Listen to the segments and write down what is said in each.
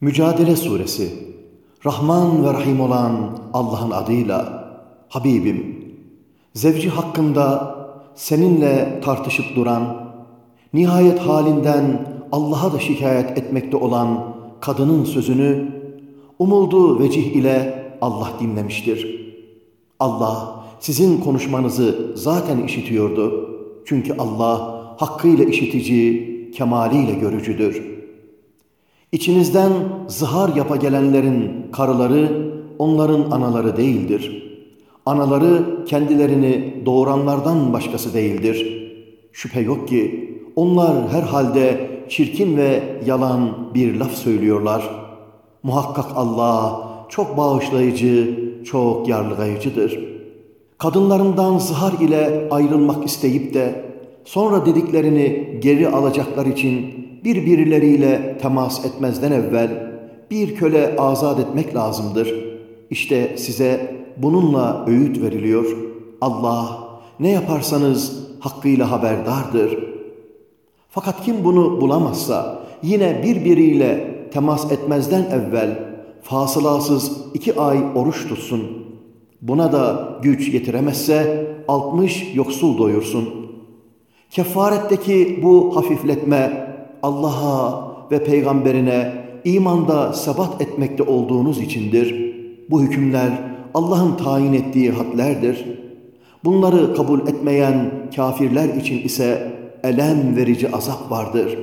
Mücadele Suresi Rahman ve Rahim olan Allah'ın adıyla Habibim, zevci hakkında seninle tartışıp duran, nihayet halinden Allah'a da şikayet etmekte olan kadının sözünü umulduğu vecih ile Allah dinlemiştir. Allah sizin konuşmanızı zaten işitiyordu. Çünkü Allah hakkıyla işitici, kemaliyle görücüdür.'' İçinizden zihar yapa gelenlerin karıları onların anaları değildir. Anaları kendilerini doğuranlardan başkası değildir. Şüphe yok ki onlar herhalde çirkin ve yalan bir laf söylüyorlar. Muhakkak Allah çok bağışlayıcı, çok yarlıgayıcıdır. Kadınlarından zihar ile ayrılmak isteyip de sonra dediklerini geri alacaklar için birbirleriyle temas etmezden evvel bir köle azat etmek lazımdır. İşte size bununla öğüt veriliyor. Allah ne yaparsanız hakkıyla haberdardır. Fakat kim bunu bulamazsa yine birbiriyle temas etmezden evvel fasılasız iki ay oruç tutsun. Buna da güç yetiremezse altmış yoksul doyursun. Kefaretteki bu hafifletme Allah'a ve peygamberine imanda sebat etmekte olduğunuz içindir. Bu hükümler Allah'ın tayin ettiği hadlerdir. Bunları kabul etmeyen kafirler için ise elem verici azap vardır.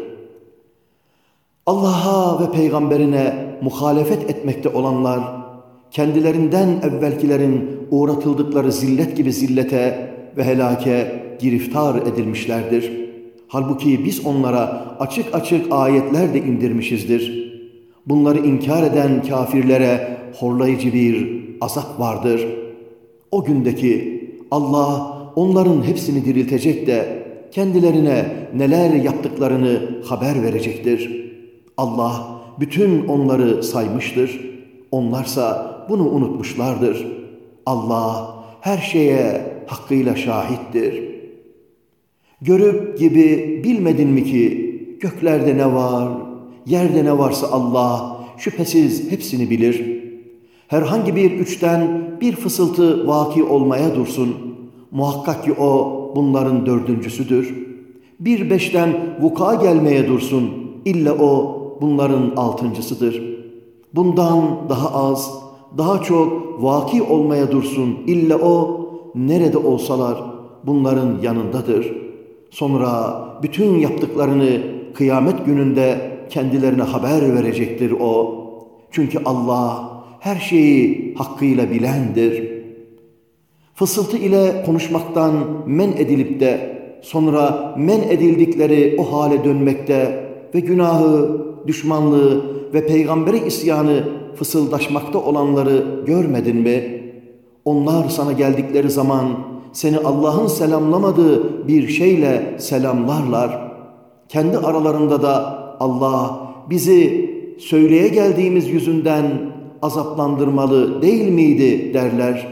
Allah'a ve peygamberine muhalefet etmekte olanlar, kendilerinden evvelkilerin uğratıldıkları zillet gibi zillete ve helake giriftar edilmişlerdir.'' Halbuki biz onlara açık açık ayetler de indirmişizdir. Bunları inkar eden kafirlere horlayıcı bir azap vardır. O gündeki Allah onların hepsini diriltecek de kendilerine neler yaptıklarını haber verecektir. Allah bütün onları saymıştır. Onlarsa bunu unutmuşlardır. Allah her şeye hakkıyla şahittir.'' Görüp gibi bilmedin mi ki göklerde ne var, yerde ne varsa Allah şüphesiz hepsini bilir. Herhangi bir üçten bir fısıltı vaki olmaya dursun. Muhakkak ki o bunların dördüncüsüdür. Bir beşten vuka gelmeye dursun. İlla o bunların altıncısıdır. Bundan daha az, daha çok vaki olmaya dursun. İlla o nerede olsalar bunların yanındadır.'' Sonra bütün yaptıklarını kıyamet gününde kendilerine haber verecektir o. Çünkü Allah her şeyi hakkıyla bilendir. Fısıltı ile konuşmaktan men edilip de sonra men edildikleri o hale dönmekte ve günahı, düşmanlığı ve peygambere isyanı fısıldaşmakta olanları görmedin mi? Onlar sana geldikleri zaman seni Allah'ın selamlamadığı bir şeyle selamlarlar. Kendi aralarında da Allah bizi söyleye geldiğimiz yüzünden azaplandırmalı değil miydi derler.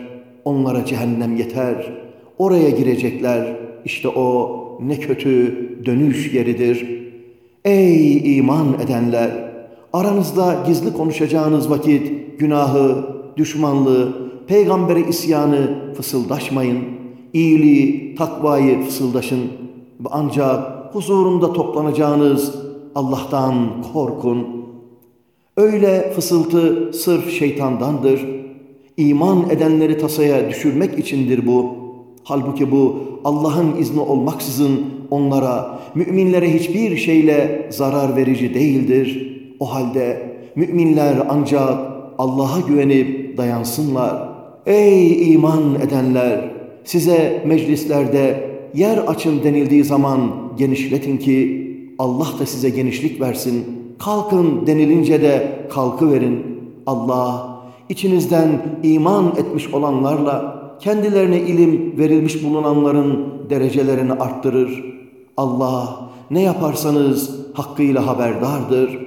Onlara cehennem yeter. Oraya girecekler. İşte o ne kötü dönüş yeridir. Ey iman edenler! Aranızda gizli konuşacağınız vakit günahı, düşmanlığı, peygambere isyanı fısıldaşmayın.'' İyiliği, takvayı fısıldaşın. Ancak huzurunda toplanacağınız Allah'tan korkun. Öyle fısıltı sırf şeytandandır. İman edenleri tasaya düşürmek içindir bu. Halbuki bu Allah'ın izni olmaksızın onlara, müminlere hiçbir şeyle zarar verici değildir. O halde müminler ancak Allah'a güvenip dayansınlar. Ey iman edenler! Size meclislerde yer açın denildiği zaman genişletin ki Allah da size genişlik versin. Kalkın denilince de kalkı verin. Allah içinizden iman etmiş olanlarla kendilerine ilim verilmiş bulunanların derecelerini arttırır. Allah ne yaparsanız hakkıyla haberdardır.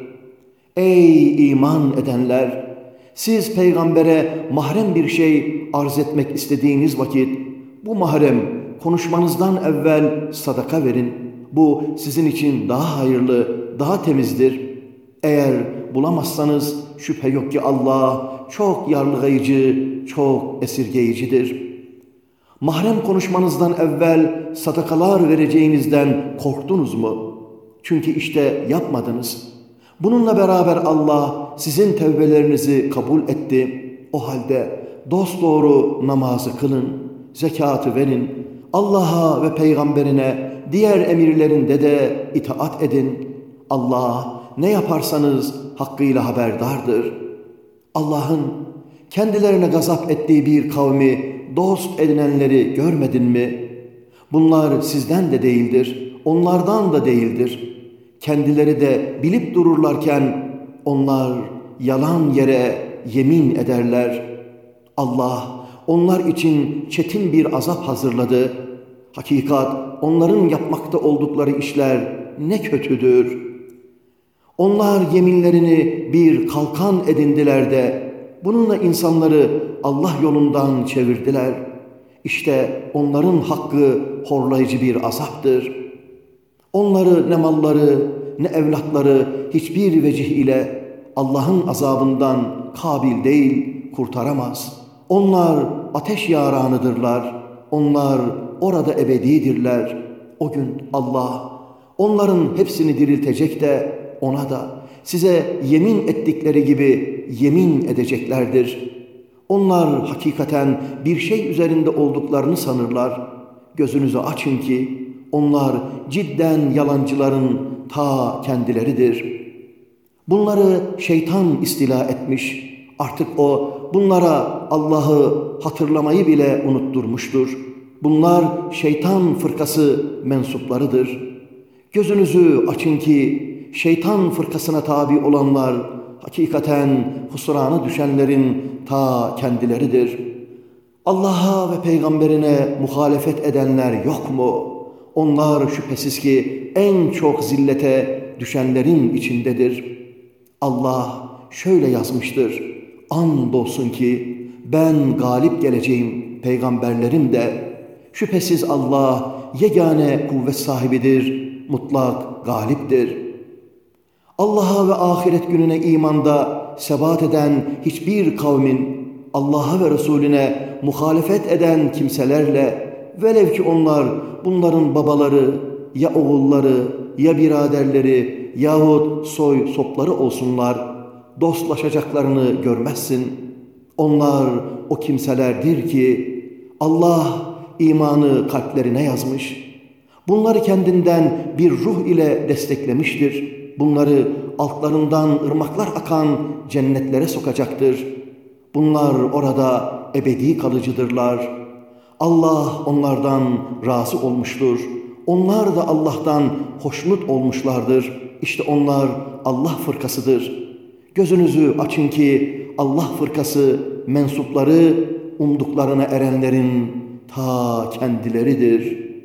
Ey iman edenler! Siz peygambere mahrem bir şey arz etmek istediğiniz vakit bu mahrem konuşmanızdan evvel sadaka verin. Bu sizin için daha hayırlı, daha temizdir. Eğer bulamazsanız şüphe yok ki Allah çok yarlıgayıcı, çok esirgeyicidir. Mahrem konuşmanızdan evvel sadakalar vereceğinizden korktunuz mu? Çünkü işte yapmadınız. Bununla beraber Allah sizin tevbelerinizi kabul etti. O halde dosdoğru namazı kılın, zekatı verin, Allah'a ve peygamberine diğer emirlerinde de itaat edin. Allah ne yaparsanız hakkıyla haberdardır. Allah'ın kendilerine gazap ettiği bir kavmi dost edinenleri görmedin mi? Bunlar sizden de değildir, onlardan da değildir. Kendileri de bilip dururlarken onlar yalan yere yemin ederler. Allah onlar için çetin bir azap hazırladı. Hakikat onların yapmakta oldukları işler ne kötüdür. Onlar yeminlerini bir kalkan edindiler de bununla insanları Allah yolundan çevirdiler. İşte onların hakkı horlayıcı bir azaptır. Onları ne malları ne evlatları hiçbir vecih ile Allah'ın azabından kabil değil, kurtaramaz. Onlar ateş yaranıdırlar. Onlar orada ebedidirler. O gün Allah onların hepsini diriltecek de ona da size yemin ettikleri gibi yemin edeceklerdir. Onlar hakikaten bir şey üzerinde olduklarını sanırlar. Gözünüzü açın ki onlar cidden yalancıların ta kendileridir. Bunları şeytan istila etmiş. Artık o bunlara Allah'ı hatırlamayı bile unutturmuştur. Bunlar şeytan fırkası mensuplarıdır. Gözünüzü açın ki şeytan fırkasına tabi olanlar hakikaten husrana düşenlerin ta kendileridir. Allah'a ve peygamberine muhalefet edenler yok mu? Onlar şüphesiz ki en çok zillete düşenlerin içindedir. Allah şöyle yazmıştır. Andolsun ki ben galip geleceğim peygamberlerim de. Şüphesiz Allah yegane kuvvet sahibidir, mutlak galiptir. Allah'a ve ahiret gününe imanda sebat eden hiçbir kavmin Allah'a ve Resulüne muhalefet eden kimselerle velev ki onlar bunların babaları ya oğulları ya biraderleri yahut soy sopları olsunlar dostlaşacaklarını görmezsin. Onlar o kimselerdir ki Allah imanı kalplerine yazmış. Bunları kendinden bir ruh ile desteklemiştir. Bunları altlarından ırmaklar akan cennetlere sokacaktır. Bunlar orada ebedi kalıcıdırlar. Allah onlardan razı olmuştur. Onlar da Allah'tan hoşnut olmuşlardır. İşte onlar Allah fırkasıdır. Gözünüzü açın ki Allah fırkası mensupları umduklarına erenlerin ta kendileridir.''